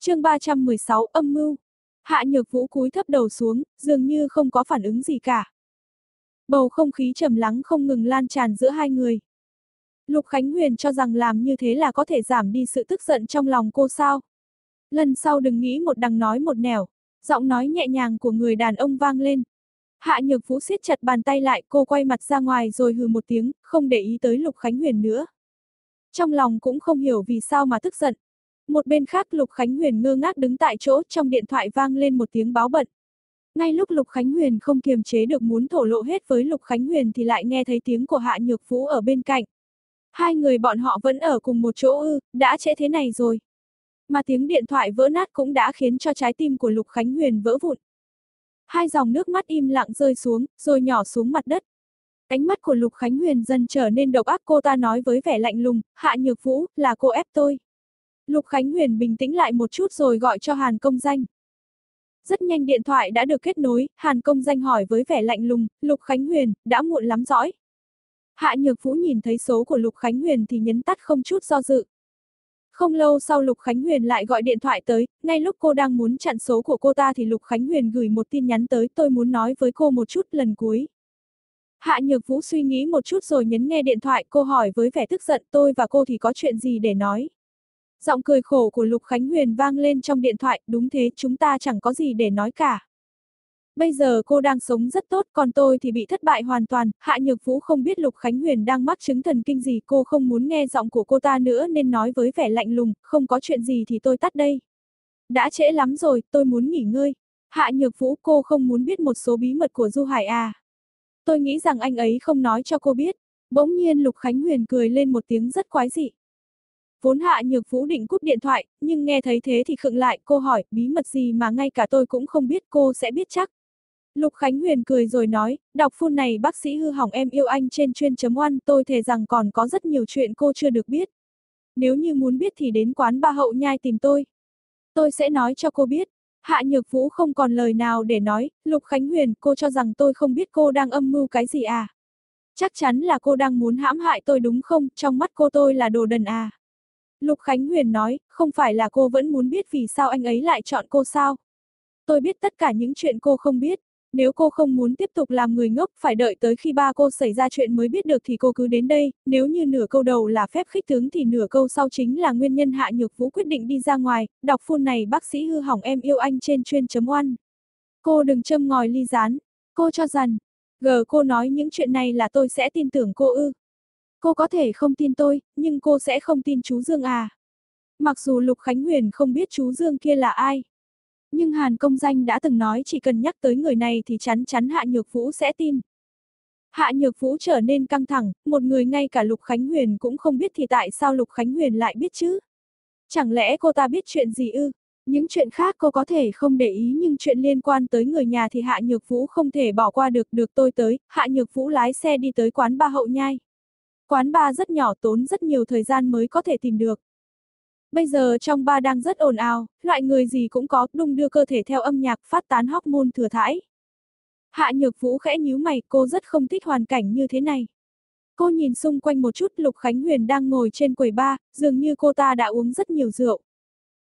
chương 316 âm mưu. Hạ nhược vũ cúi thấp đầu xuống, dường như không có phản ứng gì cả. Bầu không khí trầm lắng không ngừng lan tràn giữa hai người. Lục Khánh Huyền cho rằng làm như thế là có thể giảm đi sự tức giận trong lòng cô sao. Lần sau đừng nghĩ một đằng nói một nẻo, giọng nói nhẹ nhàng của người đàn ông vang lên. Hạ Nhược Vũ siết chặt bàn tay lại, cô quay mặt ra ngoài rồi hừ một tiếng, không để ý tới Lục Khánh Huyền nữa. Trong lòng cũng không hiểu vì sao mà tức giận. Một bên khác Lục Khánh Huyền ngơ ngác đứng tại chỗ, trong điện thoại vang lên một tiếng báo bận. Ngay lúc Lục Khánh Huyền không kiềm chế được muốn thổ lộ hết với Lục Khánh Huyền thì lại nghe thấy tiếng của Hạ Nhược Vũ ở bên cạnh. Hai người bọn họ vẫn ở cùng một chỗ ư, đã trễ thế này rồi. Mà tiếng điện thoại vỡ nát cũng đã khiến cho trái tim của Lục Khánh Huyền vỡ vụn. Hai dòng nước mắt im lặng rơi xuống, rồi nhỏ xuống mặt đất. Ánh mắt của Lục Khánh Huyền dần trở nên độc ác cô ta nói với vẻ lạnh lùng, Hạ Nhược Vũ, là cô ép tôi. Lục Khánh Huyền bình tĩnh lại một chút rồi gọi cho Hàn Công Danh. Rất nhanh điện thoại đã được kết nối, Hàn Công Danh hỏi với vẻ lạnh lùng, Lục Khánh Huyền, đã muộn lắm dõi. Hạ Nhược Vũ nhìn thấy số của Lục Khánh Huyền thì nhấn tắt không chút do dự. Không lâu sau Lục Khánh Huyền lại gọi điện thoại tới, ngay lúc cô đang muốn chặn số của cô ta thì Lục Khánh Huyền gửi một tin nhắn tới tôi muốn nói với cô một chút lần cuối. Hạ Nhược Vũ suy nghĩ một chút rồi nhấn nghe điện thoại cô hỏi với vẻ tức giận tôi và cô thì có chuyện gì để nói. Giọng cười khổ của Lục Khánh Huyền vang lên trong điện thoại, đúng thế chúng ta chẳng có gì để nói cả. Bây giờ cô đang sống rất tốt, còn tôi thì bị thất bại hoàn toàn, Hạ Nhược Vũ không biết Lục Khánh Huyền đang mắc chứng thần kinh gì, cô không muốn nghe giọng của cô ta nữa nên nói với vẻ lạnh lùng, không có chuyện gì thì tôi tắt đây. Đã trễ lắm rồi, tôi muốn nghỉ ngơi. Hạ Nhược Vũ cô không muốn biết một số bí mật của Du Hải à. Tôi nghĩ rằng anh ấy không nói cho cô biết. Bỗng nhiên Lục Khánh Huyền cười lên một tiếng rất quái dị. Vốn Hạ Nhược Vũ định cúp điện thoại, nhưng nghe thấy thế thì khựng lại, cô hỏi, bí mật gì mà ngay cả tôi cũng không biết cô sẽ biết chắc. Lục Khánh Huyền cười rồi nói, đọc phun này bác sĩ hư hỏng em yêu anh trên chuyên chấm oan, tôi thề rằng còn có rất nhiều chuyện cô chưa được biết. Nếu như muốn biết thì đến quán ba hậu nhai tìm tôi. Tôi sẽ nói cho cô biết. Hạ Nhược Vũ không còn lời nào để nói, Lục Khánh Huyền, cô cho rằng tôi không biết cô đang âm mưu cái gì à? Chắc chắn là cô đang muốn hãm hại tôi đúng không, trong mắt cô tôi là đồ đần à? Lục Khánh Huyền nói, không phải là cô vẫn muốn biết vì sao anh ấy lại chọn cô sao? Tôi biết tất cả những chuyện cô không biết. Nếu cô không muốn tiếp tục làm người ngốc phải đợi tới khi ba cô xảy ra chuyện mới biết được thì cô cứ đến đây, nếu như nửa câu đầu là phép khích tướng thì nửa câu sau chính là nguyên nhân Hạ Nhược Vũ quyết định đi ra ngoài, đọc phun này bác sĩ hư hỏng em yêu anh trên chuyên chấm oan. Cô đừng châm ngòi ly rán, cô cho rằng, gờ cô nói những chuyện này là tôi sẽ tin tưởng cô ư. Cô có thể không tin tôi, nhưng cô sẽ không tin chú Dương à. Mặc dù Lục Khánh Huyền không biết chú Dương kia là ai. Nhưng Hàn Công Danh đã từng nói chỉ cần nhắc tới người này thì chắn chắn Hạ Nhược Vũ sẽ tin. Hạ Nhược Vũ trở nên căng thẳng, một người ngay cả Lục Khánh Huyền cũng không biết thì tại sao Lục Khánh Huyền lại biết chứ? Chẳng lẽ cô ta biết chuyện gì ư? Những chuyện khác cô có thể không để ý nhưng chuyện liên quan tới người nhà thì Hạ Nhược Vũ không thể bỏ qua được được tôi tới, Hạ Nhược Vũ lái xe đi tới quán ba hậu nhai. Quán ba rất nhỏ tốn rất nhiều thời gian mới có thể tìm được. Bây giờ trong ba đang rất ồn ào, loại người gì cũng có, đung đưa cơ thể theo âm nhạc phát tán hormone thừa thãi. Hạ Nhược Vũ khẽ nhíu mày, cô rất không thích hoàn cảnh như thế này. Cô nhìn xung quanh một chút, Lục Khánh Huyền đang ngồi trên quầy ba, dường như cô ta đã uống rất nhiều rượu.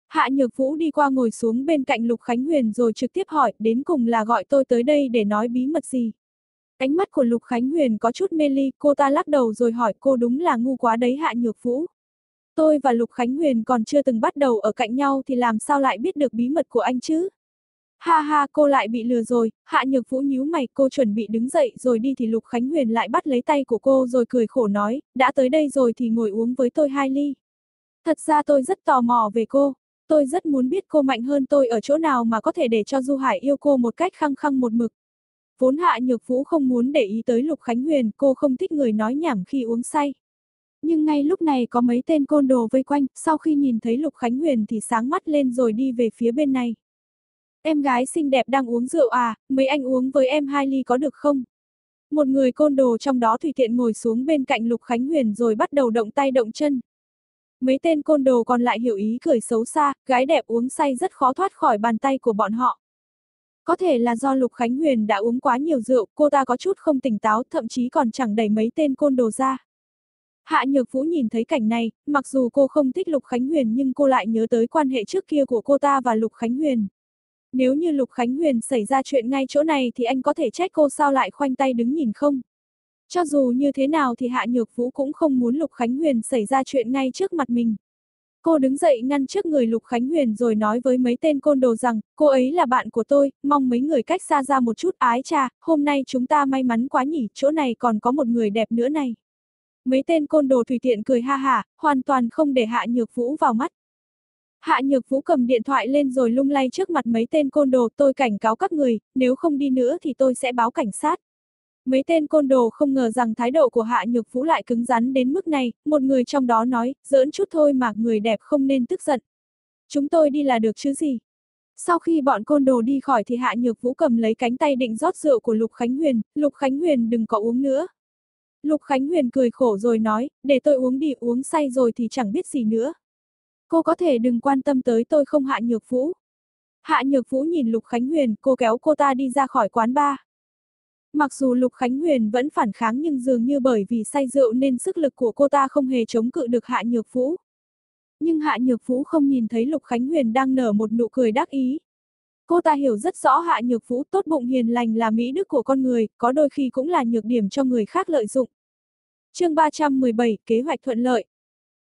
Hạ Nhược Vũ đi qua ngồi xuống bên cạnh Lục Khánh Huyền rồi trực tiếp hỏi, đến cùng là gọi tôi tới đây để nói bí mật gì. Ánh mắt của Lục Khánh Huyền có chút mê ly, cô ta lắc đầu rồi hỏi cô đúng là ngu quá đấy Hạ Nhược Vũ. Tôi và Lục Khánh Huyền còn chưa từng bắt đầu ở cạnh nhau thì làm sao lại biết được bí mật của anh chứ? Ha ha, cô lại bị lừa rồi, Hạ Nhược Vũ nhíu mày, cô chuẩn bị đứng dậy rồi đi thì Lục Khánh Huyền lại bắt lấy tay của cô rồi cười khổ nói, đã tới đây rồi thì ngồi uống với tôi hai ly. Thật ra tôi rất tò mò về cô, tôi rất muốn biết cô mạnh hơn tôi ở chỗ nào mà có thể để cho Du Hải yêu cô một cách khăng khăng một mực. Vốn Hạ Nhược Vũ không muốn để ý tới Lục Khánh Huyền, cô không thích người nói nhảm khi uống say. Nhưng ngay lúc này có mấy tên côn đồ vây quanh, sau khi nhìn thấy Lục Khánh Huyền thì sáng mắt lên rồi đi về phía bên này. Em gái xinh đẹp đang uống rượu à, mấy anh uống với em hai ly có được không? Một người côn đồ trong đó tùy tiện ngồi xuống bên cạnh Lục Khánh Huyền rồi bắt đầu động tay động chân. Mấy tên côn đồ còn lại hiểu ý cười xấu xa, gái đẹp uống say rất khó thoát khỏi bàn tay của bọn họ. Có thể là do Lục Khánh Huyền đã uống quá nhiều rượu, cô ta có chút không tỉnh táo, thậm chí còn chẳng đẩy mấy tên côn đồ ra. Hạ Nhược Vũ nhìn thấy cảnh này, mặc dù cô không thích Lục Khánh Huyền nhưng cô lại nhớ tới quan hệ trước kia của cô ta và Lục Khánh Huyền. Nếu như Lục Khánh Huyền xảy ra chuyện ngay chỗ này thì anh có thể trách cô sao lại khoanh tay đứng nhìn không? Cho dù như thế nào thì Hạ Nhược Vũ cũng không muốn Lục Khánh Huyền xảy ra chuyện ngay trước mặt mình. Cô đứng dậy ngăn trước người Lục Khánh Huyền rồi nói với mấy tên côn đồ rằng, cô ấy là bạn của tôi, mong mấy người cách xa ra một chút ái cha, hôm nay chúng ta may mắn quá nhỉ, chỗ này còn có một người đẹp nữa này. Mấy tên côn đồ tùy tiện cười ha hả, hoàn toàn không để Hạ Nhược Vũ vào mắt. Hạ Nhược Vũ cầm điện thoại lên rồi lung lay trước mặt mấy tên côn đồ, tôi cảnh cáo các người, nếu không đi nữa thì tôi sẽ báo cảnh sát. Mấy tên côn đồ không ngờ rằng thái độ của Hạ Nhược Vũ lại cứng rắn đến mức này, một người trong đó nói, giỡn chút thôi mà người đẹp không nên tức giận. Chúng tôi đi là được chứ gì. Sau khi bọn côn đồ đi khỏi thì Hạ Nhược Vũ cầm lấy cánh tay định rót rượu của Lục Khánh Huyền, Lục Khánh Huyền đừng có uống nữa. Lục Khánh Huyền cười khổ rồi nói, để tôi uống đi uống say rồi thì chẳng biết gì nữa. Cô có thể đừng quan tâm tới tôi không Hạ Nhược Vũ. Hạ Nhược Vũ nhìn Lục Khánh Huyền, cô kéo cô ta đi ra khỏi quán bar. Mặc dù Lục Khánh Huyền vẫn phản kháng nhưng dường như bởi vì say rượu nên sức lực của cô ta không hề chống cự được Hạ Nhược Vũ. Nhưng Hạ Nhược Vũ không nhìn thấy Lục Khánh Huyền đang nở một nụ cười đắc ý. Cô ta hiểu rất rõ Hạ Nhược Vũ tốt bụng hiền lành là mỹ đức của con người, có đôi khi cũng là nhược điểm cho người khác lợi dụng. chương 317, kế hoạch thuận lợi.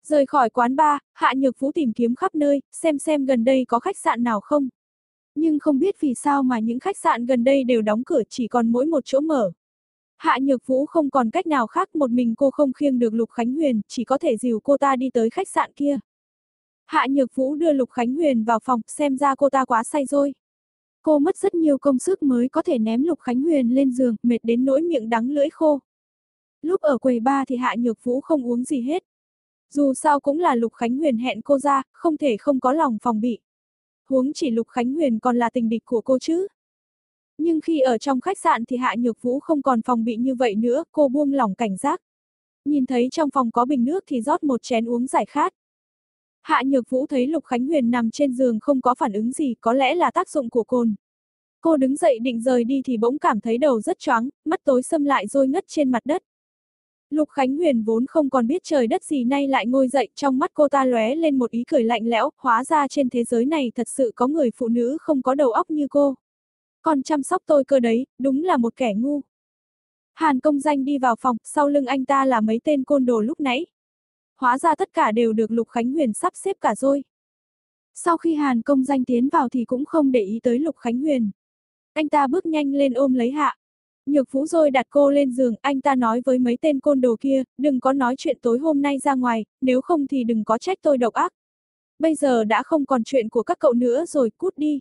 Rời khỏi quán bar, Hạ Nhược Vũ tìm kiếm khắp nơi, xem xem gần đây có khách sạn nào không. Nhưng không biết vì sao mà những khách sạn gần đây đều đóng cửa chỉ còn mỗi một chỗ mở. Hạ Nhược Vũ không còn cách nào khác một mình cô không khiêng được Lục Khánh Huyền, chỉ có thể dìu cô ta đi tới khách sạn kia. Hạ Nhược Vũ đưa Lục Khánh Huyền vào phòng, xem ra cô ta quá say rồi. Cô mất rất nhiều công sức mới có thể ném Lục Khánh Huyền lên giường, mệt đến nỗi miệng đắng lưỡi khô. Lúc ở quầy ba thì Hạ Nhược Vũ không uống gì hết. Dù sao cũng là Lục Khánh Huyền hẹn cô ra, không thể không có lòng phòng bị huống chỉ Lục Khánh Huyền còn là tình địch của cô chứ. Nhưng khi ở trong khách sạn thì Hạ Nhược Vũ không còn phòng bị như vậy nữa, cô buông lỏng cảnh giác. Nhìn thấy trong phòng có bình nước thì rót một chén uống giải khát. Hạ Nhược Vũ thấy Lục Khánh Huyền nằm trên giường không có phản ứng gì, có lẽ là tác dụng của cồn. Cô đứng dậy định rời đi thì bỗng cảm thấy đầu rất choáng, mắt tối xâm lại rồi ngất trên mặt đất. Lục Khánh Huyền vốn không còn biết trời đất gì nay lại ngồi dậy, trong mắt cô ta lóe lên một ý cười lạnh lẽo, hóa ra trên thế giới này thật sự có người phụ nữ không có đầu óc như cô. Còn chăm sóc tôi cơ đấy, đúng là một kẻ ngu. Hàn công danh đi vào phòng, sau lưng anh ta là mấy tên côn đồ lúc nãy. Hóa ra tất cả đều được Lục Khánh Huyền sắp xếp cả rồi. Sau khi Hàn công danh tiến vào thì cũng không để ý tới Lục Khánh Huyền. Anh ta bước nhanh lên ôm lấy hạ, Nhược Vũ rồi đặt cô lên giường, anh ta nói với mấy tên côn đồ kia, đừng có nói chuyện tối hôm nay ra ngoài, nếu không thì đừng có trách tôi độc ác. Bây giờ đã không còn chuyện của các cậu nữa rồi, cút đi.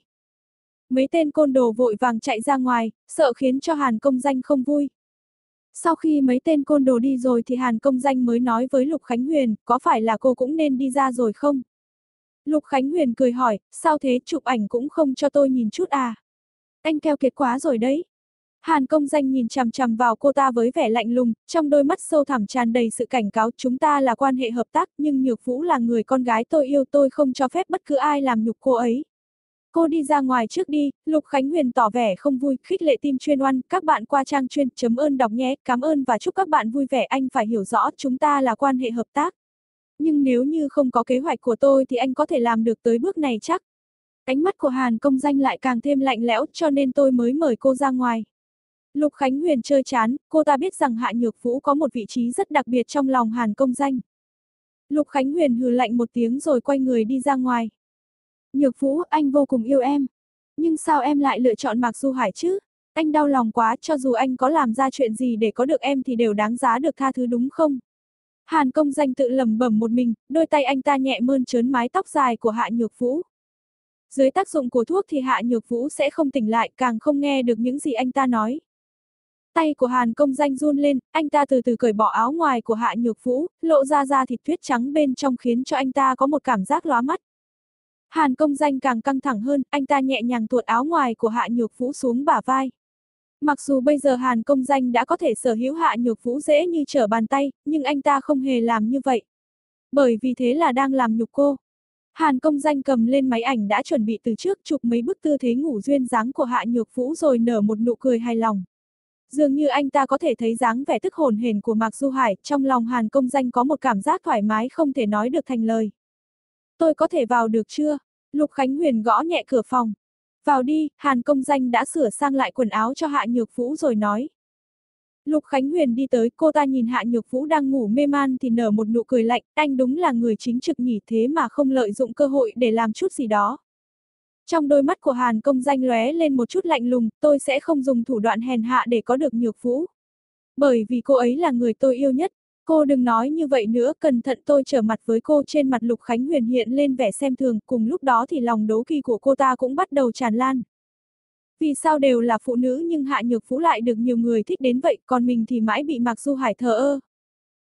Mấy tên côn đồ vội vàng chạy ra ngoài, sợ khiến cho Hàn công danh không vui. Sau khi mấy tên côn đồ đi rồi thì Hàn công danh mới nói với Lục Khánh Huyền, có phải là cô cũng nên đi ra rồi không? Lục Khánh Huyền cười hỏi, sao thế chụp ảnh cũng không cho tôi nhìn chút à? Anh keo kiệt quá rồi đấy. Hàn công danh nhìn chằm chằm vào cô ta với vẻ lạnh lùng, trong đôi mắt sâu thẳm tràn đầy sự cảnh cáo chúng ta là quan hệ hợp tác nhưng Nhược Vũ là người con gái tôi yêu tôi không cho phép bất cứ ai làm nhục cô ấy. Cô đi ra ngoài trước đi, Lục Khánh Huyền tỏ vẻ không vui, khích lệ tim chuyên oan, các bạn qua trang chuyên chấm ơn đọc nhé, cảm ơn và chúc các bạn vui vẻ anh phải hiểu rõ chúng ta là quan hệ hợp tác. Nhưng nếu như không có kế hoạch của tôi thì anh có thể làm được tới bước này chắc. Ánh mắt của Hàn công danh lại càng thêm lạnh lẽo cho nên tôi mới mời cô ra ngoài. Lục Khánh Huyền chơi chán, cô ta biết rằng Hạ Nhược Vũ có một vị trí rất đặc biệt trong lòng Hàn công danh. Lục Khánh Huyền hừ lạnh một tiếng rồi quay người đi ra ngoài. Nhược Vũ, anh vô cùng yêu em. Nhưng sao em lại lựa chọn Mạc Du Hải chứ? Anh đau lòng quá, cho dù anh có làm ra chuyện gì để có được em thì đều đáng giá được tha thứ đúng không? Hàn công danh tự lầm bẩm một mình, đôi tay anh ta nhẹ mơn trớn mái tóc dài của Hạ Nhược Vũ. Dưới tác dụng của thuốc thì Hạ Nhược Vũ sẽ không tỉnh lại, càng không nghe được những gì anh ta nói. Tay của Hàn công danh run lên, anh ta từ từ cởi bỏ áo ngoài của Hạ Nhược Vũ, lộ ra da thịt tuyết trắng bên trong khiến cho anh ta có một cảm giác lóa mắt. Hàn công danh càng căng thẳng hơn, anh ta nhẹ nhàng tuột áo ngoài của Hạ Nhược Vũ xuống bả vai. Mặc dù bây giờ Hàn công danh đã có thể sở hữu Hạ Nhược Vũ dễ như trở bàn tay, nhưng anh ta không hề làm như vậy. Bởi vì thế là đang làm nhục cô. Hàn công danh cầm lên máy ảnh đã chuẩn bị từ trước chụp mấy bức tư thế ngủ duyên dáng của Hạ Nhược Vũ rồi nở một nụ cười hài lòng. Dường như anh ta có thể thấy dáng vẻ tức hồn hển của Mạc Du Hải, trong lòng Hàn công danh có một cảm giác thoải mái không thể nói được thành lời. Tôi có thể vào được chưa? Lục Khánh Huyền gõ nhẹ cửa phòng. Vào đi, Hàn công danh đã sửa sang lại quần áo cho Hạ Nhược Vũ rồi nói. Lục Khánh Huyền đi tới, cô ta nhìn Hạ Nhược Vũ đang ngủ mê man thì nở một nụ cười lạnh, anh đúng là người chính trực nhỉ thế mà không lợi dụng cơ hội để làm chút gì đó. Trong đôi mắt của Hàn công danh lóe lên một chút lạnh lùng, tôi sẽ không dùng thủ đoạn hèn hạ để có được Nhược Vũ. Bởi vì cô ấy là người tôi yêu nhất, cô đừng nói như vậy nữa, cẩn thận tôi trở mặt với cô trên mặt Lục Khánh Huyền hiện lên vẻ xem thường, cùng lúc đó thì lòng đố kỳ của cô ta cũng bắt đầu tràn lan. Vì sao đều là phụ nữ nhưng Hạ Nhược Vũ lại được nhiều người thích đến vậy, còn mình thì mãi bị Mạc Du Hải thờ ơ.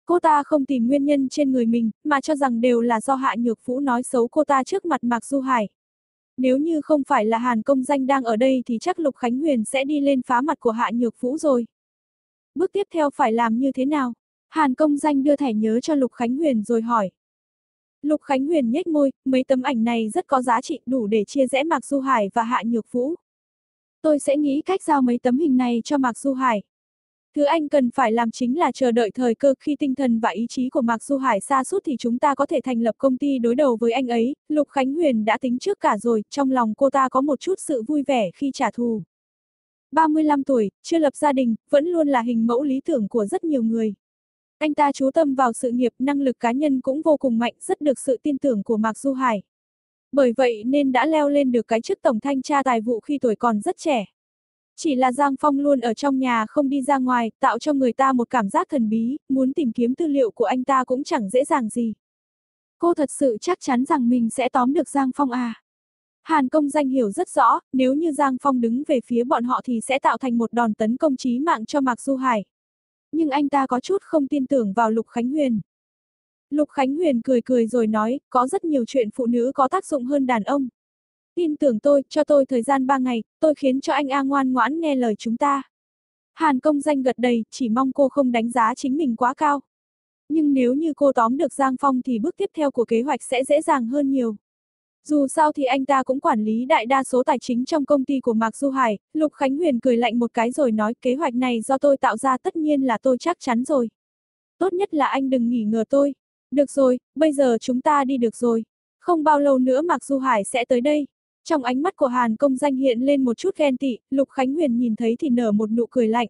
Cô ta không tìm nguyên nhân trên người mình, mà cho rằng đều là do Hạ Nhược Vũ nói xấu cô ta trước mặt Mạc Du Hải. Nếu như không phải là Hàn công danh đang ở đây thì chắc Lục Khánh Huyền sẽ đi lên phá mặt của Hạ Nhược Vũ rồi. Bước tiếp theo phải làm như thế nào? Hàn công danh đưa thẻ nhớ cho Lục Khánh Huyền rồi hỏi. Lục Khánh Huyền nhếch môi, mấy tấm ảnh này rất có giá trị đủ để chia rẽ Mạc Du Hải và Hạ Nhược Vũ. Tôi sẽ nghĩ cách giao mấy tấm hình này cho Mạc Du Hải. Thứ anh cần phải làm chính là chờ đợi thời cơ khi tinh thần và ý chí của Mạc Du Hải xa suốt thì chúng ta có thể thành lập công ty đối đầu với anh ấy. Lục Khánh Huyền đã tính trước cả rồi, trong lòng cô ta có một chút sự vui vẻ khi trả thù. 35 tuổi, chưa lập gia đình, vẫn luôn là hình mẫu lý tưởng của rất nhiều người. Anh ta chú tâm vào sự nghiệp, năng lực cá nhân cũng vô cùng mạnh, rất được sự tin tưởng của Mạc Du Hải. Bởi vậy nên đã leo lên được cái chức tổng thanh tra tài vụ khi tuổi còn rất trẻ. Chỉ là Giang Phong luôn ở trong nhà không đi ra ngoài, tạo cho người ta một cảm giác thần bí, muốn tìm kiếm tư liệu của anh ta cũng chẳng dễ dàng gì. Cô thật sự chắc chắn rằng mình sẽ tóm được Giang Phong à. Hàn công danh hiểu rất rõ, nếu như Giang Phong đứng về phía bọn họ thì sẽ tạo thành một đòn tấn công chí mạng cho Mạc Du Hải. Nhưng anh ta có chút không tin tưởng vào Lục Khánh Huyền. Lục Khánh Huyền cười cười rồi nói, có rất nhiều chuyện phụ nữ có tác dụng hơn đàn ông. Tin tưởng tôi, cho tôi thời gian 3 ngày, tôi khiến cho anh A ngoan ngoãn nghe lời chúng ta. Hàn công danh gật đầy, chỉ mong cô không đánh giá chính mình quá cao. Nhưng nếu như cô tóm được Giang Phong thì bước tiếp theo của kế hoạch sẽ dễ dàng hơn nhiều. Dù sao thì anh ta cũng quản lý đại đa số tài chính trong công ty của Mạc Du Hải, Lục Khánh Huyền cười lạnh một cái rồi nói kế hoạch này do tôi tạo ra tất nhiên là tôi chắc chắn rồi. Tốt nhất là anh đừng nghỉ ngờ tôi. Được rồi, bây giờ chúng ta đi được rồi. Không bao lâu nữa Mạc Du Hải sẽ tới đây. Trong ánh mắt của Hàn công danh hiện lên một chút ghen tị, Lục Khánh Huyền nhìn thấy thì nở một nụ cười lạnh.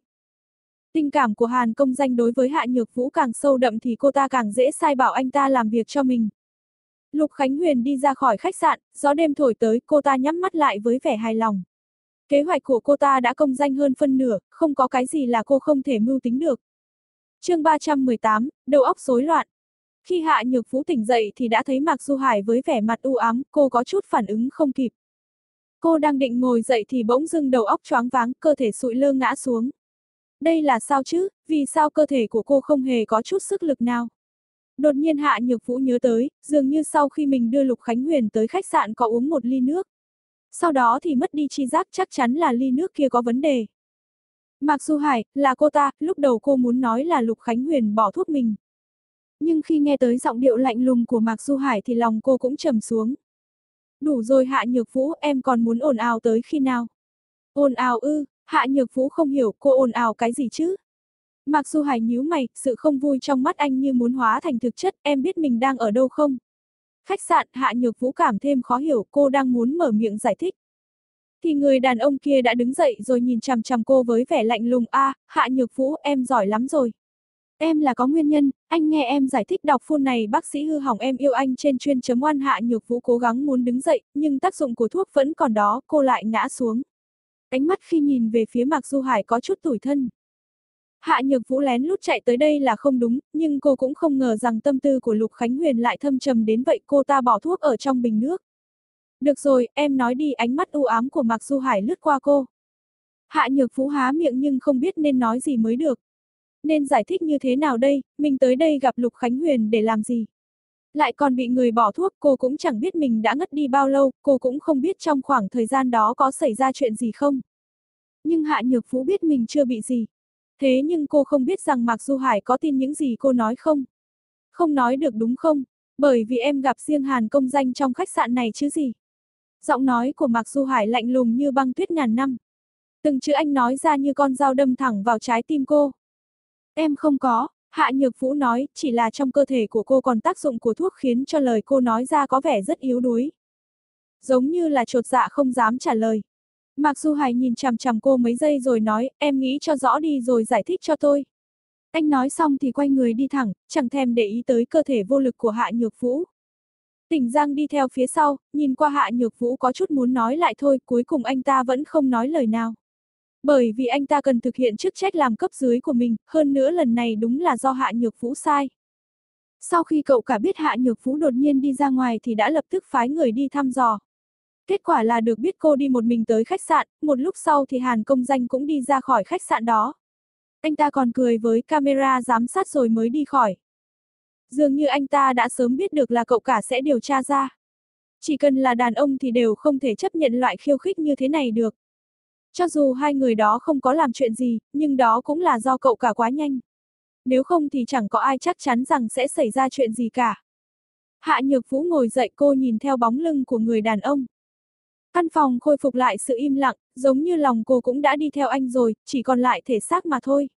Tình cảm của Hàn công danh đối với Hạ Nhược Vũ càng sâu đậm thì cô ta càng dễ sai bảo anh ta làm việc cho mình. Lục Khánh Huyền đi ra khỏi khách sạn, gió đêm thổi tới, cô ta nhắm mắt lại với vẻ hài lòng. Kế hoạch của cô ta đã công danh hơn phân nửa, không có cái gì là cô không thể mưu tính được. chương 318, đầu óc rối loạn. Khi Hạ Nhược Vũ tỉnh dậy thì đã thấy Mạc Du Hải với vẻ mặt u ám, cô có chút phản ứng không kịp. Cô đang định ngồi dậy thì bỗng dưng đầu óc choáng váng, cơ thể sụi lơ ngã xuống. Đây là sao chứ, vì sao cơ thể của cô không hề có chút sức lực nào? Đột nhiên Hạ Nhược Vũ nhớ tới, dường như sau khi mình đưa Lục Khánh Huyền tới khách sạn có uống một ly nước. Sau đó thì mất đi chi giác chắc chắn là ly nước kia có vấn đề. Mặc Du Hải, là cô ta, lúc đầu cô muốn nói là Lục Khánh Huyền bỏ thuốc mình. Nhưng khi nghe tới giọng điệu lạnh lùng của Mạc Du Hải thì lòng cô cũng trầm xuống. Đủ rồi Hạ Nhược Vũ, em còn muốn ồn ào tới khi nào? Ồn ào ư, Hạ Nhược Vũ không hiểu cô ồn ào cái gì chứ? Mạc Du Hải nhíu mày, sự không vui trong mắt anh như muốn hóa thành thực chất, em biết mình đang ở đâu không? Khách sạn, Hạ Nhược Vũ cảm thêm khó hiểu, cô đang muốn mở miệng giải thích. Thì người đàn ông kia đã đứng dậy rồi nhìn chằm chằm cô với vẻ lạnh lùng, a, Hạ Nhược Vũ, em giỏi lắm rồi. Em là có nguyên nhân, anh nghe em giải thích đọc phun này bác sĩ hư hỏng em yêu anh trên chuyên chấm oan Hạ Nhược Vũ cố gắng muốn đứng dậy, nhưng tác dụng của thuốc vẫn còn đó, cô lại ngã xuống. Ánh mắt khi nhìn về phía Mạc Du Hải có chút tủi thân. Hạ Nhược Vũ lén lút chạy tới đây là không đúng, nhưng cô cũng không ngờ rằng tâm tư của Lục Khánh Huyền lại thâm trầm đến vậy cô ta bỏ thuốc ở trong bình nước. Được rồi, em nói đi ánh mắt u ám của Mạc Du Hải lướt qua cô. Hạ Nhược Vũ há miệng nhưng không biết nên nói gì mới được. Nên giải thích như thế nào đây, mình tới đây gặp Lục Khánh Huyền để làm gì? Lại còn bị người bỏ thuốc, cô cũng chẳng biết mình đã ngất đi bao lâu, cô cũng không biết trong khoảng thời gian đó có xảy ra chuyện gì không. Nhưng Hạ Nhược Vũ biết mình chưa bị gì, Thế nhưng cô không biết rằng Mạc Du Hải có tin những gì cô nói không? Không nói được đúng không? Bởi vì em gặp riêng Hàn công danh trong khách sạn này chứ gì? Giọng nói của Mạc Du Hải lạnh lùng như băng tuyết ngàn năm. Từng chữ anh nói ra như con dao đâm thẳng vào trái tim cô. Em không có, Hạ Nhược Vũ nói, chỉ là trong cơ thể của cô còn tác dụng của thuốc khiến cho lời cô nói ra có vẻ rất yếu đuối. Giống như là trột dạ không dám trả lời. Mạc Du Hải nhìn chằm chằm cô mấy giây rồi nói, em nghĩ cho rõ đi rồi giải thích cho tôi. Anh nói xong thì quay người đi thẳng, chẳng thèm để ý tới cơ thể vô lực của Hạ Nhược Vũ. Tỉnh Giang đi theo phía sau, nhìn qua Hạ Nhược Vũ có chút muốn nói lại thôi, cuối cùng anh ta vẫn không nói lời nào. Bởi vì anh ta cần thực hiện chức trách làm cấp dưới của mình, hơn nữa lần này đúng là do Hạ Nhược Vũ sai. Sau khi cậu cả biết Hạ Nhược Vũ đột nhiên đi ra ngoài thì đã lập tức phái người đi thăm dò. Kết quả là được biết cô đi một mình tới khách sạn, một lúc sau thì Hàn công danh cũng đi ra khỏi khách sạn đó. Anh ta còn cười với camera giám sát rồi mới đi khỏi. Dường như anh ta đã sớm biết được là cậu cả sẽ điều tra ra. Chỉ cần là đàn ông thì đều không thể chấp nhận loại khiêu khích như thế này được. Cho dù hai người đó không có làm chuyện gì, nhưng đó cũng là do cậu cả quá nhanh. Nếu không thì chẳng có ai chắc chắn rằng sẽ xảy ra chuyện gì cả. Hạ Nhược Vũ ngồi dậy cô nhìn theo bóng lưng của người đàn ông. Căn phòng khôi phục lại sự im lặng, giống như lòng cô cũng đã đi theo anh rồi, chỉ còn lại thể xác mà thôi.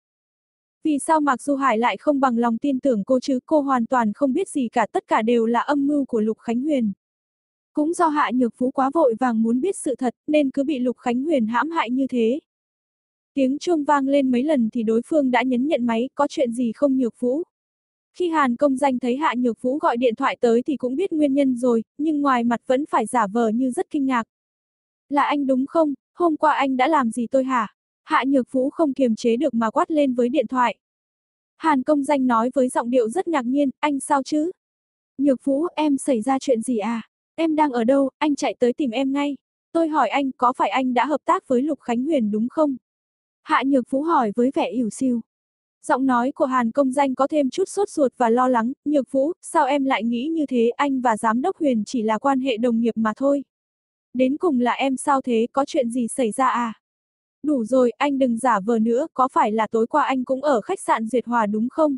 Vì sao Mạc Du Hải lại không bằng lòng tin tưởng cô chứ, cô hoàn toàn không biết gì cả tất cả đều là âm mưu của Lục Khánh Huyền. Cũng do Hạ Nhược Vũ quá vội vàng muốn biết sự thật, nên cứ bị Lục Khánh Huyền hãm hại như thế. Tiếng chuông vang lên mấy lần thì đối phương đã nhấn nhận máy, có chuyện gì không Nhược Vũ. Khi Hàn công danh thấy Hạ Nhược Vũ gọi điện thoại tới thì cũng biết nguyên nhân rồi, nhưng ngoài mặt vẫn phải giả vờ như rất kinh ngạc. Là anh đúng không, hôm qua anh đã làm gì tôi hả? Hạ Nhược Vũ không kiềm chế được mà quát lên với điện thoại. Hàn công danh nói với giọng điệu rất ngạc nhiên, anh sao chứ? Nhược Vũ, em xảy ra chuyện gì à? Em đang ở đâu, anh chạy tới tìm em ngay. Tôi hỏi anh, có phải anh đã hợp tác với Lục Khánh Huyền đúng không? Hạ Nhược Vũ hỏi với vẻ ỉu siêu. Giọng nói của Hàn công danh có thêm chút sốt ruột và lo lắng, Nhược Vũ, sao em lại nghĩ như thế, anh và Giám đốc Huyền chỉ là quan hệ đồng nghiệp mà thôi. Đến cùng là em sao thế, có chuyện gì xảy ra à? Đủ rồi, anh đừng giả vờ nữa, có phải là tối qua anh cũng ở khách sạn Duyệt Hòa đúng không?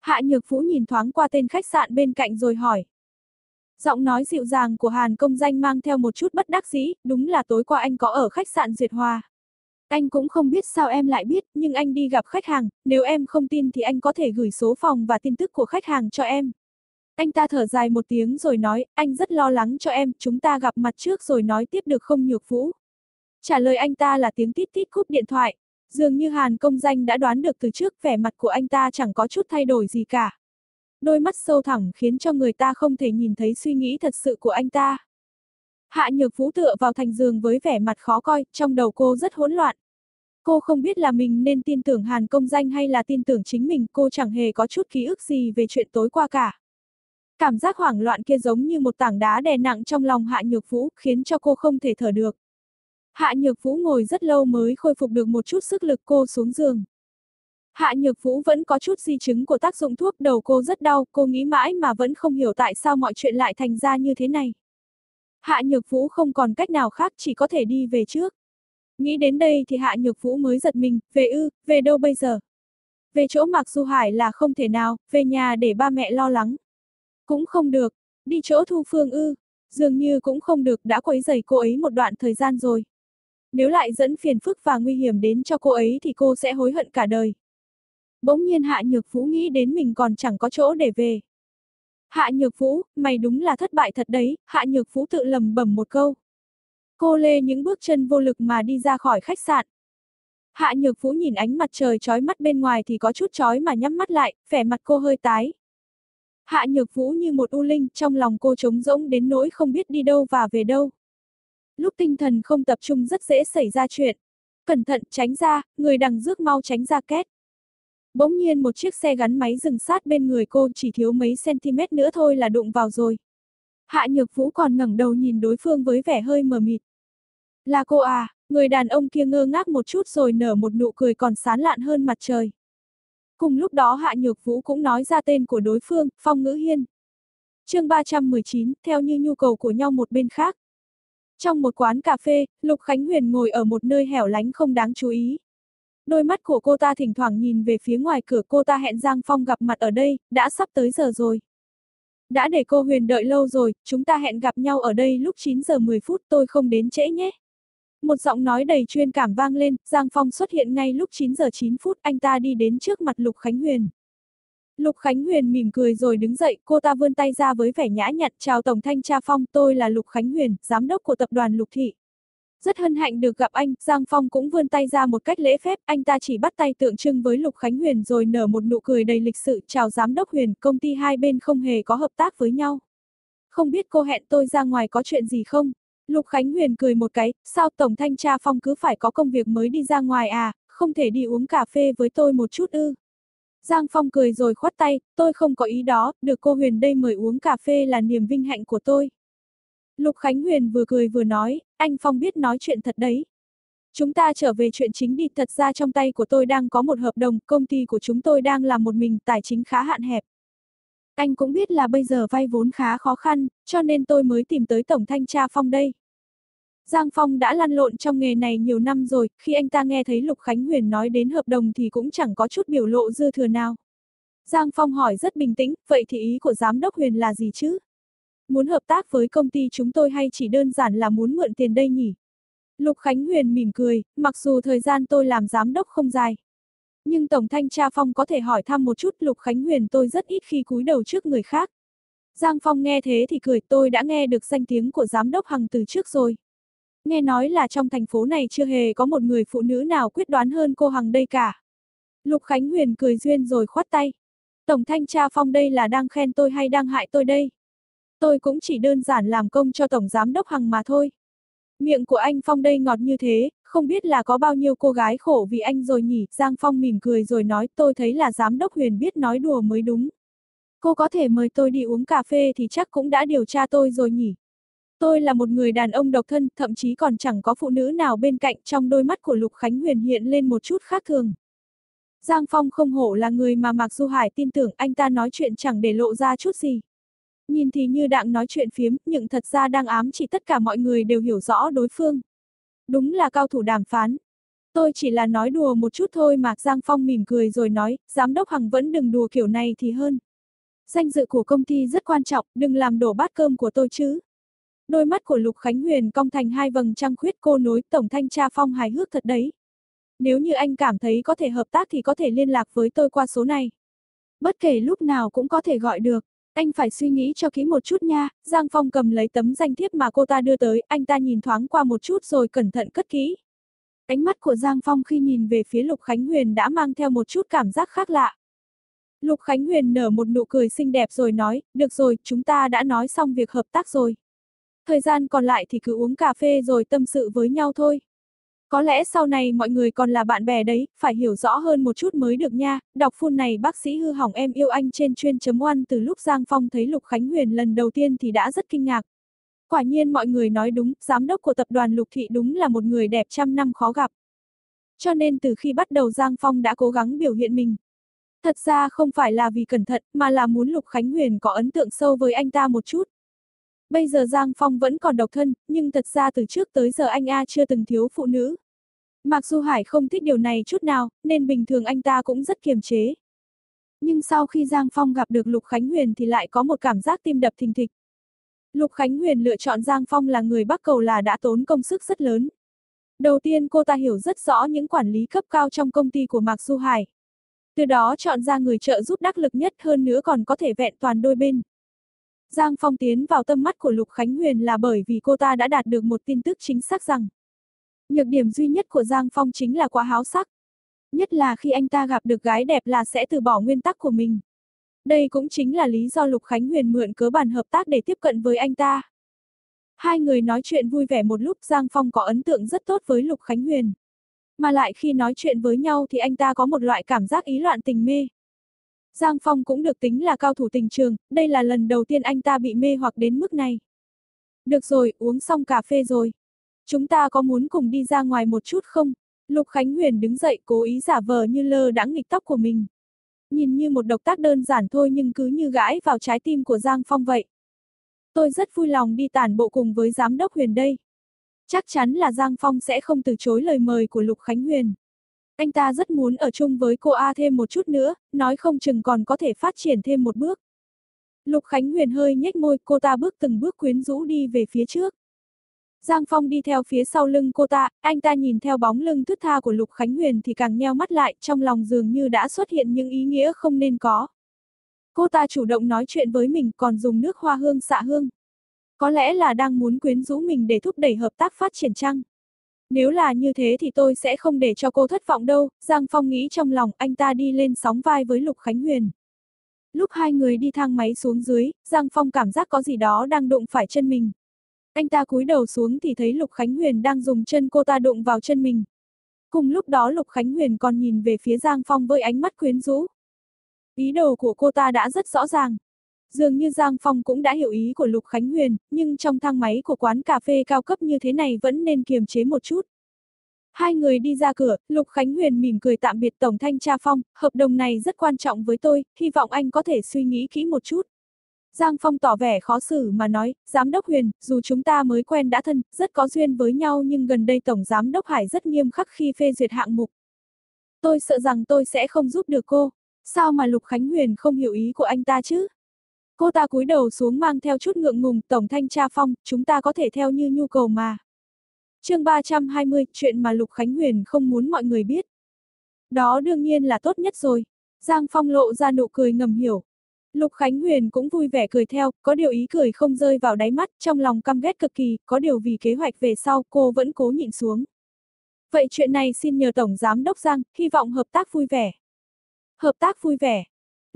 Hạ Nhược Vũ nhìn thoáng qua tên khách sạn bên cạnh rồi hỏi. Giọng nói dịu dàng của Hàn công danh mang theo một chút bất đắc dĩ, đúng là tối qua anh có ở khách sạn Duyệt Hoa. Anh cũng không biết sao em lại biết, nhưng anh đi gặp khách hàng, nếu em không tin thì anh có thể gửi số phòng và tin tức của khách hàng cho em. Anh ta thở dài một tiếng rồi nói, anh rất lo lắng cho em, chúng ta gặp mặt trước rồi nói tiếp được không nhược vũ. Trả lời anh ta là tiếng tít tít cúp điện thoại. Dường như Hàn công danh đã đoán được từ trước vẻ mặt của anh ta chẳng có chút thay đổi gì cả. Đôi mắt sâu thẳm khiến cho người ta không thể nhìn thấy suy nghĩ thật sự của anh ta. Hạ nhược vũ tựa vào thành giường với vẻ mặt khó coi, trong đầu cô rất hỗn loạn. Cô không biết là mình nên tin tưởng Hàn công danh hay là tin tưởng chính mình, cô chẳng hề có chút ký ức gì về chuyện tối qua cả. Cảm giác hoảng loạn kia giống như một tảng đá đè nặng trong lòng Hạ Nhược Vũ, khiến cho cô không thể thở được. Hạ Nhược Vũ ngồi rất lâu mới khôi phục được một chút sức lực cô xuống giường. Hạ Nhược Vũ vẫn có chút di chứng của tác dụng thuốc đầu cô rất đau, cô nghĩ mãi mà vẫn không hiểu tại sao mọi chuyện lại thành ra như thế này. Hạ Nhược Vũ không còn cách nào khác chỉ có thể đi về trước. Nghĩ đến đây thì Hạ Nhược Vũ mới giật mình, về ư, về đâu bây giờ? Về chỗ Mạc Du Hải là không thể nào, về nhà để ba mẹ lo lắng. Cũng không được, đi chỗ Thu Phương ư, dường như cũng không được đã quấy rầy cô ấy một đoạn thời gian rồi. Nếu lại dẫn phiền phức và nguy hiểm đến cho cô ấy thì cô sẽ hối hận cả đời. Bỗng nhiên Hạ Nhược Vũ nghĩ đến mình còn chẳng có chỗ để về. Hạ Nhược Vũ, mày đúng là thất bại thật đấy, Hạ Nhược Vũ tự lầm bầm một câu. Cô lê những bước chân vô lực mà đi ra khỏi khách sạn. Hạ Nhược Vũ nhìn ánh mặt trời chói mắt bên ngoài thì có chút chói mà nhắm mắt lại, vẻ mặt cô hơi tái. Hạ Nhược Vũ như một u linh, trong lòng cô trống rỗng đến nỗi không biết đi đâu và về đâu. Lúc tinh thần không tập trung rất dễ xảy ra chuyện. Cẩn thận, tránh ra, người đằng rước mau tránh ra két. Bỗng nhiên một chiếc xe gắn máy dừng sát bên người cô chỉ thiếu mấy cm nữa thôi là đụng vào rồi. Hạ Nhược Vũ còn ngẩng đầu nhìn đối phương với vẻ hơi mờ mịt. Là cô à, người đàn ông kia ngơ ngác một chút rồi nở một nụ cười còn sán lạn hơn mặt trời. Cùng lúc đó Hạ Nhược Vũ cũng nói ra tên của đối phương, Phong Ngữ Hiên. chương 319, theo như nhu cầu của nhau một bên khác. Trong một quán cà phê, Lục Khánh Huyền ngồi ở một nơi hẻo lánh không đáng chú ý. Đôi mắt của cô ta thỉnh thoảng nhìn về phía ngoài cửa cô ta hẹn Giang Phong gặp mặt ở đây, đã sắp tới giờ rồi. Đã để cô Huyền đợi lâu rồi, chúng ta hẹn gặp nhau ở đây lúc 9 giờ 10 phút tôi không đến trễ nhé. Một giọng nói đầy chuyên cảm vang lên, Giang Phong xuất hiện ngay lúc 9 giờ 9 phút, anh ta đi đến trước mặt Lục Khánh Huyền. Lục Khánh Huyền mỉm cười rồi đứng dậy, cô ta vươn tay ra với vẻ nhã nhặn, chào Tổng Thanh tra Phong, tôi là Lục Khánh Huyền, giám đốc của tập đoàn Lục Thị. Rất hân hạnh được gặp anh, Giang Phong cũng vươn tay ra một cách lễ phép, anh ta chỉ bắt tay tượng trưng với Lục Khánh Huyền rồi nở một nụ cười đầy lịch sự, chào giám đốc Huyền, công ty hai bên không hề có hợp tác với nhau. Không biết cô hẹn tôi ra ngoài có chuyện gì không? Lục Khánh Huyền cười một cái, sao Tổng Thanh tra Phong cứ phải có công việc mới đi ra ngoài à, không thể đi uống cà phê với tôi một chút ư? Giang Phong cười rồi khoát tay, tôi không có ý đó, được cô Huyền đây mời uống cà phê là niềm vinh hạnh của tôi. Lục Khánh Huyền vừa cười vừa nói, anh Phong biết nói chuyện thật đấy. Chúng ta trở về chuyện chính đi, thật ra trong tay của tôi đang có một hợp đồng, công ty của chúng tôi đang làm một mình, tài chính khá hạn hẹp. Anh cũng biết là bây giờ vay vốn khá khó khăn, cho nên tôi mới tìm tới Tổng Thanh tra Phong đây. Giang Phong đã lăn lộn trong nghề này nhiều năm rồi, khi anh ta nghe thấy Lục Khánh Huyền nói đến hợp đồng thì cũng chẳng có chút biểu lộ dư thừa nào. Giang Phong hỏi rất bình tĩnh, vậy thì ý của Giám đốc Huyền là gì chứ? Muốn hợp tác với công ty chúng tôi hay chỉ đơn giản là muốn mượn tiền đây nhỉ? Lục Khánh Huyền mỉm cười, mặc dù thời gian tôi làm giám đốc không dài. Nhưng Tổng Thanh tra Phong có thể hỏi thăm một chút Lục Khánh Huyền tôi rất ít khi cúi đầu trước người khác. Giang Phong nghe thế thì cười tôi đã nghe được danh tiếng của giám đốc Hằng từ trước rồi. Nghe nói là trong thành phố này chưa hề có một người phụ nữ nào quyết đoán hơn cô Hằng đây cả. Lục Khánh Huyền cười duyên rồi khoát tay. Tổng Thanh tra Phong đây là đang khen tôi hay đang hại tôi đây? Tôi cũng chỉ đơn giản làm công cho Tổng Giám Đốc Hằng mà thôi. Miệng của anh Phong đây ngọt như thế, không biết là có bao nhiêu cô gái khổ vì anh rồi nhỉ, Giang Phong mỉm cười rồi nói tôi thấy là Giám Đốc Huyền biết nói đùa mới đúng. Cô có thể mời tôi đi uống cà phê thì chắc cũng đã điều tra tôi rồi nhỉ. Tôi là một người đàn ông độc thân, thậm chí còn chẳng có phụ nữ nào bên cạnh trong đôi mắt của Lục Khánh Huyền hiện lên một chút khác thường. Giang Phong không hổ là người mà Mạc Du Hải tin tưởng anh ta nói chuyện chẳng để lộ ra chút gì. Nhìn thì như đang nói chuyện phiếm, nhưng thật ra đang ám chỉ tất cả mọi người đều hiểu rõ đối phương. Đúng là cao thủ đàm phán. Tôi chỉ là nói đùa một chút thôi mà Giang Phong mỉm cười rồi nói, giám đốc Hằng vẫn đừng đùa kiểu này thì hơn. Danh dự của công ty rất quan trọng, đừng làm đổ bát cơm của tôi chứ. Đôi mắt của Lục Khánh Huyền cong thành hai vầng trăng khuyết cô nối Tổng Thanh tra Phong hài hước thật đấy. Nếu như anh cảm thấy có thể hợp tác thì có thể liên lạc với tôi qua số này. Bất kể lúc nào cũng có thể gọi được. Anh phải suy nghĩ cho kỹ một chút nha, Giang Phong cầm lấy tấm danh thiếp mà cô ta đưa tới, anh ta nhìn thoáng qua một chút rồi cẩn thận cất kỹ. Ánh mắt của Giang Phong khi nhìn về phía Lục Khánh Huyền đã mang theo một chút cảm giác khác lạ. Lục Khánh Huyền nở một nụ cười xinh đẹp rồi nói, được rồi, chúng ta đã nói xong việc hợp tác rồi. Thời gian còn lại thì cứ uống cà phê rồi tâm sự với nhau thôi. Có lẽ sau này mọi người còn là bạn bè đấy, phải hiểu rõ hơn một chút mới được nha. Đọc phun này bác sĩ hư hỏng em yêu anh trên chuyên chấm oan từ lúc Giang Phong thấy Lục Khánh Huyền lần đầu tiên thì đã rất kinh ngạc. Quả nhiên mọi người nói đúng, giám đốc của tập đoàn Lục Thị đúng là một người đẹp trăm năm khó gặp. Cho nên từ khi bắt đầu Giang Phong đã cố gắng biểu hiện mình. Thật ra không phải là vì cẩn thận, mà là muốn Lục Khánh Huyền có ấn tượng sâu với anh ta một chút. Bây giờ Giang Phong vẫn còn độc thân, nhưng thật ra từ trước tới giờ anh A chưa từng thiếu phụ nữ. Mặc dù Hải không thích điều này chút nào, nên bình thường anh ta cũng rất kiềm chế. Nhưng sau khi Giang Phong gặp được Lục Khánh Huyền thì lại có một cảm giác tim đập thình thịch. Lục Khánh Huyền lựa chọn Giang Phong là người Bắc Cầu là đã tốn công sức rất lớn. Đầu tiên cô ta hiểu rất rõ những quản lý cấp cao trong công ty của Mạc Du Hải. Từ đó chọn ra người trợ giúp đắc lực nhất hơn nữa còn có thể vẹn toàn đôi bên. Giang Phong tiến vào tâm mắt của Lục Khánh Huyền là bởi vì cô ta đã đạt được một tin tức chính xác rằng, Nhược điểm duy nhất của Giang Phong chính là quá háo sắc. Nhất là khi anh ta gặp được gái đẹp là sẽ từ bỏ nguyên tắc của mình. Đây cũng chính là lý do Lục Khánh Huyền mượn cớ bàn hợp tác để tiếp cận với anh ta. Hai người nói chuyện vui vẻ một lúc, Giang Phong có ấn tượng rất tốt với Lục Khánh Huyền. Mà lại khi nói chuyện với nhau thì anh ta có một loại cảm giác ý loạn tình mê. Giang Phong cũng được tính là cao thủ tình trường, đây là lần đầu tiên anh ta bị mê hoặc đến mức này. Được rồi, uống xong cà phê rồi. Chúng ta có muốn cùng đi ra ngoài một chút không? Lục Khánh Huyền đứng dậy cố ý giả vờ như lơ đãng nghịch tóc của mình. Nhìn như một động tác đơn giản thôi nhưng cứ như gãi vào trái tim của Giang Phong vậy. Tôi rất vui lòng đi tản bộ cùng với giám đốc Huyền đây. Chắc chắn là Giang Phong sẽ không từ chối lời mời của Lục Khánh Huyền. Anh ta rất muốn ở chung với cô A thêm một chút nữa, nói không chừng còn có thể phát triển thêm một bước. Lục Khánh Huyền hơi nhếch môi, cô ta bước từng bước quyến rũ đi về phía trước. Giang Phong đi theo phía sau lưng cô ta, anh ta nhìn theo bóng lưng thướt tha của Lục Khánh Huyền thì càng nheo mắt lại, trong lòng dường như đã xuất hiện những ý nghĩa không nên có. Cô ta chủ động nói chuyện với mình còn dùng nước hoa hương xạ hương. Có lẽ là đang muốn quyến rũ mình để thúc đẩy hợp tác phát triển chăng? Nếu là như thế thì tôi sẽ không để cho cô thất vọng đâu, Giang Phong nghĩ trong lòng anh ta đi lên sóng vai với Lục Khánh Huyền. Lúc hai người đi thang máy xuống dưới, Giang Phong cảm giác có gì đó đang đụng phải chân mình. Anh ta cúi đầu xuống thì thấy Lục Khánh Huyền đang dùng chân cô ta đụng vào chân mình. Cùng lúc đó Lục Khánh Huyền còn nhìn về phía Giang Phong với ánh mắt quyến rũ. Ý đồ của cô ta đã rất rõ ràng. Dường như Giang Phong cũng đã hiểu ý của Lục Khánh Huyền, nhưng trong thang máy của quán cà phê cao cấp như thế này vẫn nên kiềm chế một chút. Hai người đi ra cửa, Lục Khánh Huyền mỉm cười tạm biệt Tổng Thanh tra Phong, hợp đồng này rất quan trọng với tôi, hy vọng anh có thể suy nghĩ kỹ một chút. Giang Phong tỏ vẻ khó xử mà nói, Giám đốc Huyền, dù chúng ta mới quen đã thân, rất có duyên với nhau nhưng gần đây Tổng Giám đốc Hải rất nghiêm khắc khi phê duyệt hạng mục. Tôi sợ rằng tôi sẽ không giúp được cô. Sao mà Lục Khánh Huyền không hiểu ý của anh ta chứ? Cô ta cúi đầu xuống mang theo chút ngượng ngùng, Tổng Thanh tra Phong, chúng ta có thể theo như nhu cầu mà. chương 320, chuyện mà Lục Khánh Huyền không muốn mọi người biết. Đó đương nhiên là tốt nhất rồi. Giang Phong lộ ra nụ cười ngầm hiểu. Lục Khánh Huyền cũng vui vẻ cười theo, có điều ý cười không rơi vào đáy mắt, trong lòng căm ghét cực kỳ, có điều vì kế hoạch về sau cô vẫn cố nhịn xuống. Vậy chuyện này xin nhờ Tổng Giám Đốc Giang, hy vọng hợp tác vui vẻ. Hợp tác vui vẻ.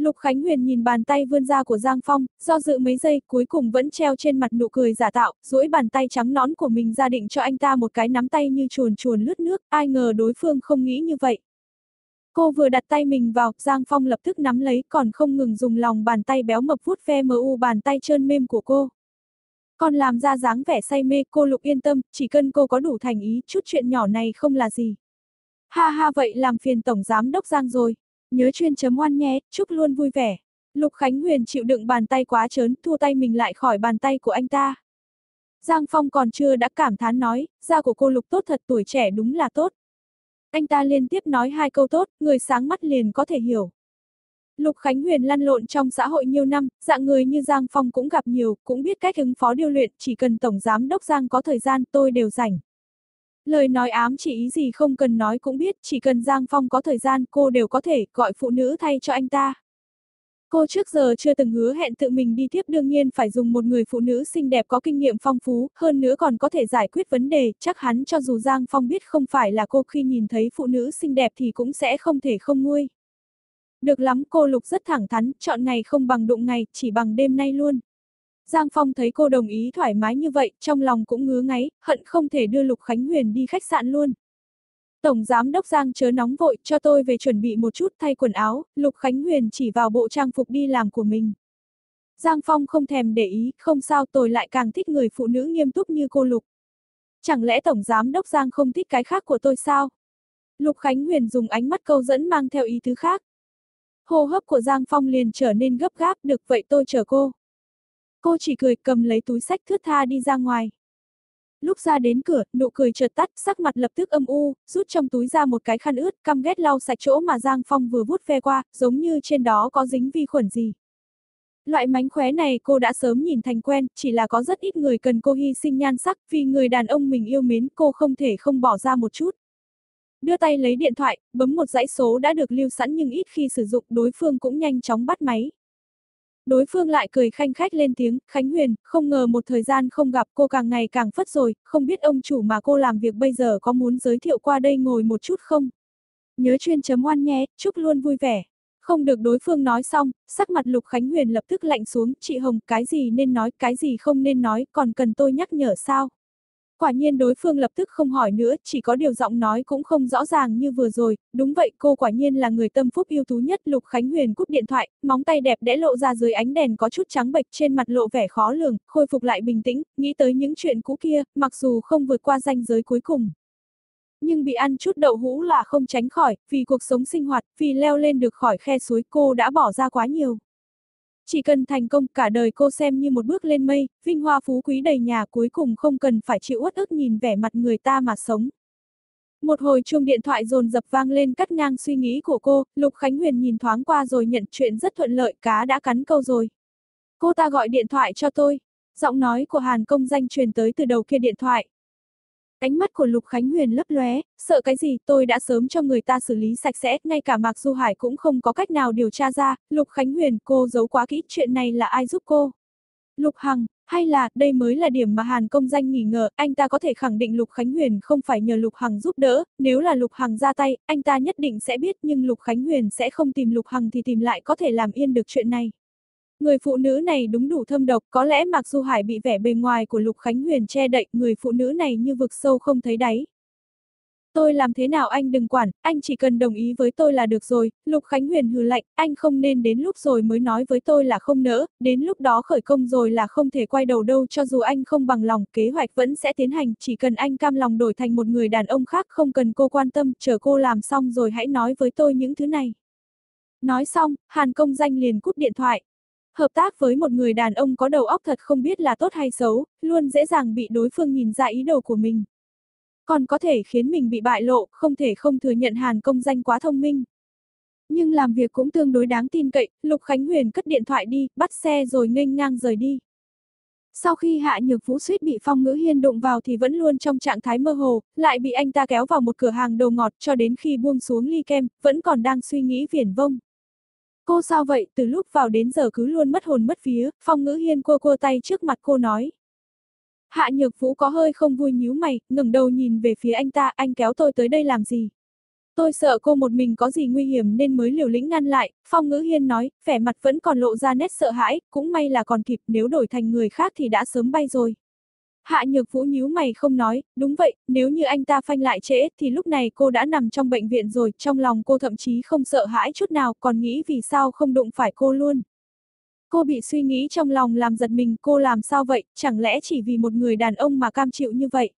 Lục Khánh Huyền nhìn bàn tay vươn ra của Giang Phong, do dự mấy giây cuối cùng vẫn treo trên mặt nụ cười giả tạo, duỗi bàn tay trắng nõn của mình ra định cho anh ta một cái nắm tay như chuồn chuồn lướt nước, ai ngờ đối phương không nghĩ như vậy. Cô vừa đặt tay mình vào, Giang Phong lập tức nắm lấy, còn không ngừng dùng lòng bàn tay béo mập vuốt ve mờ u bàn tay trơn mềm của cô. Còn làm ra dáng vẻ say mê, cô Lục yên tâm, chỉ cần cô có đủ thành ý, chút chuyện nhỏ này không là gì. Ha ha vậy làm phiền Tổng Giám Đốc Giang rồi. Nhớ chuyên chấm oan nhé, chúc luôn vui vẻ. Lục Khánh Huyền chịu đựng bàn tay quá trớn, thua tay mình lại khỏi bàn tay của anh ta. Giang Phong còn chưa đã cảm thán nói, da của cô Lục tốt thật tuổi trẻ đúng là tốt. Anh ta liên tiếp nói hai câu tốt, người sáng mắt liền có thể hiểu. Lục Khánh Huyền lăn lộn trong xã hội nhiều năm, dạng người như Giang Phong cũng gặp nhiều, cũng biết cách ứng phó điều luyện, chỉ cần Tổng Giám Đốc Giang có thời gian tôi đều rảnh. Lời nói ám chỉ ý gì không cần nói cũng biết, chỉ cần Giang Phong có thời gian cô đều có thể gọi phụ nữ thay cho anh ta. Cô trước giờ chưa từng hứa hẹn tự mình đi tiếp đương nhiên phải dùng một người phụ nữ xinh đẹp có kinh nghiệm phong phú, hơn nữa còn có thể giải quyết vấn đề, chắc hắn cho dù Giang Phong biết không phải là cô khi nhìn thấy phụ nữ xinh đẹp thì cũng sẽ không thể không nguôi. Được lắm cô Lục rất thẳng thắn, chọn ngày không bằng đụng ngày, chỉ bằng đêm nay luôn. Giang Phong thấy cô đồng ý thoải mái như vậy, trong lòng cũng ngứa ngáy, hận không thể đưa Lục Khánh Huyền đi khách sạn luôn. Tổng Giám Đốc Giang chớ nóng vội, cho tôi về chuẩn bị một chút thay quần áo, Lục Khánh Huyền chỉ vào bộ trang phục đi làm của mình. Giang Phong không thèm để ý, không sao tôi lại càng thích người phụ nữ nghiêm túc như cô Lục. Chẳng lẽ Tổng Giám Đốc Giang không thích cái khác của tôi sao? Lục Khánh Huyền dùng ánh mắt câu dẫn mang theo ý thứ khác. Hô hấp của Giang Phong liền trở nên gấp gáp, được vậy tôi chờ cô. Cô chỉ cười cầm lấy túi sách thướt tha đi ra ngoài. Lúc ra đến cửa, nụ cười chợt tắt, sắc mặt lập tức âm u, rút trong túi ra một cái khăn ướt, căm ghét lau sạch chỗ mà Giang Phong vừa vuốt ve qua, giống như trên đó có dính vi khuẩn gì. Loại mánh khóe này cô đã sớm nhìn thành quen, chỉ là có rất ít người cần cô hy sinh nhan sắc, vì người đàn ông mình yêu mến cô không thể không bỏ ra một chút. Đưa tay lấy điện thoại, bấm một dãy số đã được lưu sẵn nhưng ít khi sử dụng đối phương cũng nhanh chóng bắt máy. Đối phương lại cười khanh khách lên tiếng, Khánh Huyền, không ngờ một thời gian không gặp cô càng ngày càng phất rồi, không biết ông chủ mà cô làm việc bây giờ có muốn giới thiệu qua đây ngồi một chút không? Nhớ chuyên chấm oan nhé, chúc luôn vui vẻ. Không được đối phương nói xong, sắc mặt Lục Khánh Huyền lập tức lạnh xuống, chị Hồng, cái gì nên nói, cái gì không nên nói, còn cần tôi nhắc nhở sao? Quả nhiên đối phương lập tức không hỏi nữa, chỉ có điều giọng nói cũng không rõ ràng như vừa rồi, đúng vậy cô quả nhiên là người tâm phúc yêu tú nhất, Lục Khánh Huyền cúp điện thoại, móng tay đẹp đẽ lộ ra dưới ánh đèn có chút trắng bệch trên mặt lộ vẻ khó lường, khôi phục lại bình tĩnh, nghĩ tới những chuyện cũ kia, mặc dù không vượt qua ranh giới cuối cùng. Nhưng bị ăn chút đậu hũ là không tránh khỏi, vì cuộc sống sinh hoạt, vì leo lên được khỏi khe suối cô đã bỏ ra quá nhiều. Chỉ cần thành công cả đời cô xem như một bước lên mây, vinh hoa phú quý đầy nhà cuối cùng không cần phải chịu uất ức nhìn vẻ mặt người ta mà sống. Một hồi chuông điện thoại dồn dập vang lên cắt ngang suy nghĩ của cô, Lục Khánh Huyền nhìn thoáng qua rồi nhận chuyện rất thuận lợi, cá đã cắn câu rồi. Cô ta gọi điện thoại cho tôi. Giọng nói của Hàn công danh truyền tới từ đầu kia điện thoại. Ánh mắt của Lục Khánh Huyền lấp lóe, sợ cái gì, tôi đã sớm cho người ta xử lý sạch sẽ, ngay cả Mạc Du Hải cũng không có cách nào điều tra ra, Lục Khánh Huyền, cô giấu quá kỹ, chuyện này là ai giúp cô? Lục Hằng, hay là, đây mới là điểm mà Hàn công danh nghỉ ngờ, anh ta có thể khẳng định Lục Khánh Huyền không phải nhờ Lục Hằng giúp đỡ, nếu là Lục Hằng ra tay, anh ta nhất định sẽ biết nhưng Lục Khánh Huyền sẽ không tìm Lục Hằng thì tìm lại có thể làm yên được chuyện này. Người phụ nữ này đúng đủ thâm độc, có lẽ Mạc Du Hải bị vẻ bề ngoài của Lục Khánh Huyền che đậy, người phụ nữ này như vực sâu không thấy đáy. Tôi làm thế nào anh đừng quản, anh chỉ cần đồng ý với tôi là được rồi, Lục Khánh Huyền hừ lạnh, anh không nên đến lúc rồi mới nói với tôi là không nỡ, đến lúc đó khởi công rồi là không thể quay đầu đâu cho dù anh không bằng lòng, kế hoạch vẫn sẽ tiến hành, chỉ cần anh cam lòng đổi thành một người đàn ông khác không cần cô quan tâm, chờ cô làm xong rồi hãy nói với tôi những thứ này. Nói xong, Hàn công danh liền cút điện thoại. Hợp tác với một người đàn ông có đầu óc thật không biết là tốt hay xấu, luôn dễ dàng bị đối phương nhìn ra ý đồ của mình còn có thể khiến mình bị bại lộ, không thể không thừa nhận Hàn công danh quá thông minh. Nhưng làm việc cũng tương đối đáng tin cậy, Lục Khánh Huyền cất điện thoại đi, bắt xe rồi nghênh ngang rời đi. Sau khi Hạ Nhược Vũ suýt bị Phong Ngữ Hiên đụng vào thì vẫn luôn trong trạng thái mơ hồ, lại bị anh ta kéo vào một cửa hàng đồ ngọt cho đến khi buông xuống ly kem, vẫn còn đang suy nghĩ viển vông. Cô sao vậy, từ lúc vào đến giờ cứ luôn mất hồn mất vía, Phong Ngữ Hiên cô cô tay trước mặt cô nói. Hạ Nhược Vũ có hơi không vui nhíu mày, ngẩng đầu nhìn về phía anh ta, anh kéo tôi tới đây làm gì? Tôi sợ cô một mình có gì nguy hiểm nên mới liều lĩnh ngăn lại, Phong Ngữ Hiên nói, vẻ mặt vẫn còn lộ ra nét sợ hãi, cũng may là còn kịp, nếu đổi thành người khác thì đã sớm bay rồi. Hạ Nhược Vũ nhíu mày không nói, đúng vậy, nếu như anh ta phanh lại trễ thì lúc này cô đã nằm trong bệnh viện rồi, trong lòng cô thậm chí không sợ hãi chút nào, còn nghĩ vì sao không đụng phải cô luôn. Cô bị suy nghĩ trong lòng làm giật mình, cô làm sao vậy, chẳng lẽ chỉ vì một người đàn ông mà cam chịu như vậy?